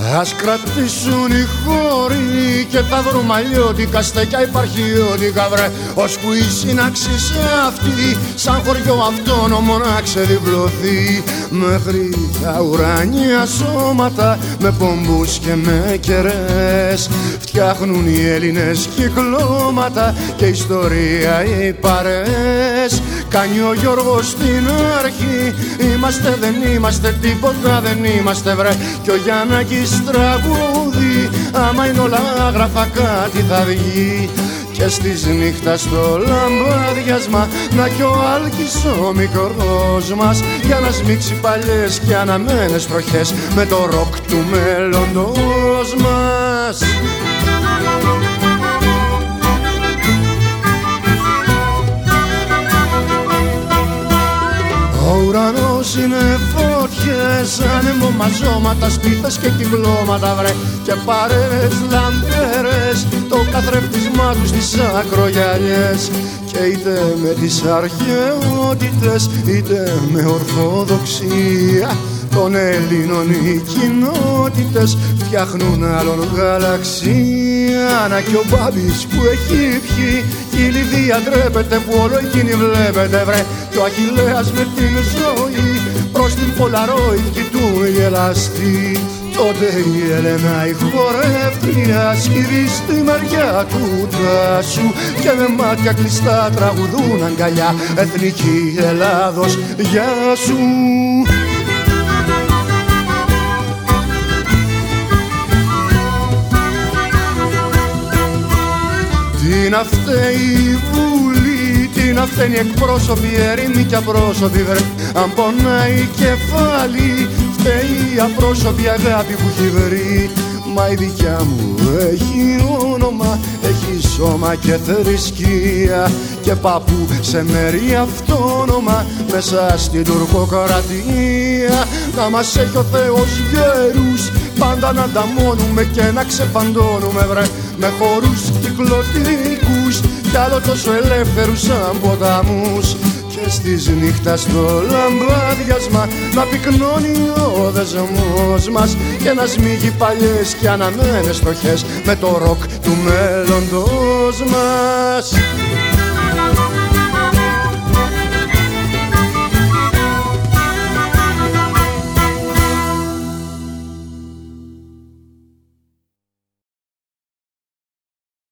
Ας κρατήσουν οι χώροι και θα βρούμε αλλιώτικα στέκια υπαρχιώτικα βρε Ώσπου η σύναξη σε αυτή σαν χωριό αυτόνομο να ξεδιπλωθεί Μέχρι τα ουράνια σώματα με πομπούς και με κερές Φτιάχνουν οι Έλληνες κυκλώματα και ιστορία οι παρές Κάνει ο Γιώργος στην αρχή Είμαστε δεν είμαστε τίποτα δεν είμαστε βρε Κι ο Γιάννακης τραγούδι Άμα είναι όλα άγραφα κάτι θα βγει και στις νύχτας στο λαμπάδιασμα να κι ο Άλκης ο μικρός μας για να σμίξει παλιές και αναμένες τροχές με το ροκ του μέλλοντος μας. Ο ουρανός είναι φωτιές, άνεμο μαζώματα, σπίθες και κυκλώματα βρε. Και παρέες λαμπέρες, το καθρέφτισμά τους στις ακρογιαλιές. Και είτε με τις αρχαιότητες είτε με ορθοδοξία των Ελλήνων οι κοινότητες φτιάχνουν άλλον γαλαξία Να κι ο Μπάμπης που έχει πιει η Λιδία ντρέπεται που όλο εκείνη βλέπετε βρε. Κι ο Αχιλέας με την ζωή προς την Πολαρόιτ κοιτούν γελαστή Τότε η Έλενα η χορεύτρια σκυρί στη μεριά του τάσου και με μάτια κλειστά τραγουδούν αγκαλιά. Εθνική Ελλάδος γεια σου Τι να φταίει η Βουλή, τι να φταίνει εκπρόσωποι, ερήμοι και απρόσωποι βρε. Αν πονάει κεφάλι, φταίει η απρόσωπη αγάπη που έχει βρει. Μα η δικιά μου έχει όνομα, έχει σώμα και θρησκεία. Και παππού σε μέρη αυτόνομα μέσα στην τουρκοκρατία. Να μας έχει ο Θεός γέρους πάντα να ανταμώνουμε και να ξεφαντώνουμε βρε με χορούς κυκλωτικούς κι άλλο τόσο ελεύθερους σαν ποταμούς και στις νύχτας στο λαμπάδιασμα να πυκνώνει ο δεσμός μας και να σμίγει παλιές και αναμένες στοχές με το ροκ του μέλλοντος μας.